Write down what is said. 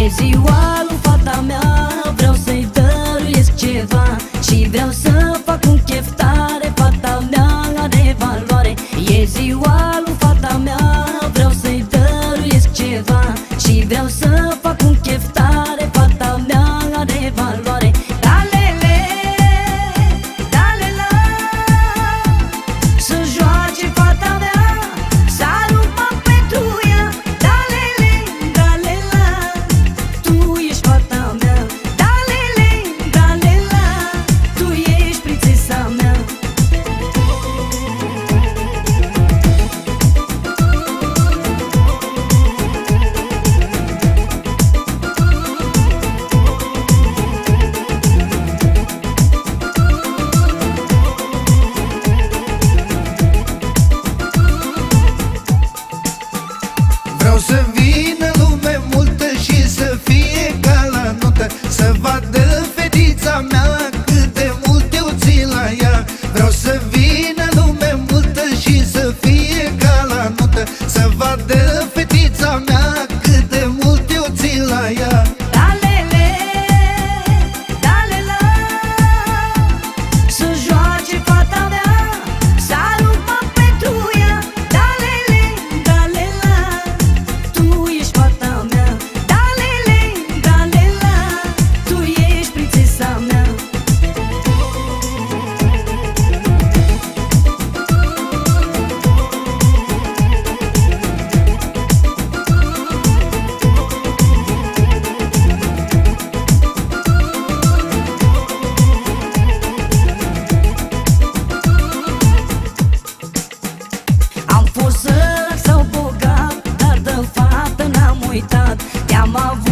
E ziua lui fata mea Vreau să-i dăruiesc ceva Și vreau să fac un chef tare Fata mea are valoare. E ziua lui fata mea Vreau să-i dăruiesc ceva Și vreau să mama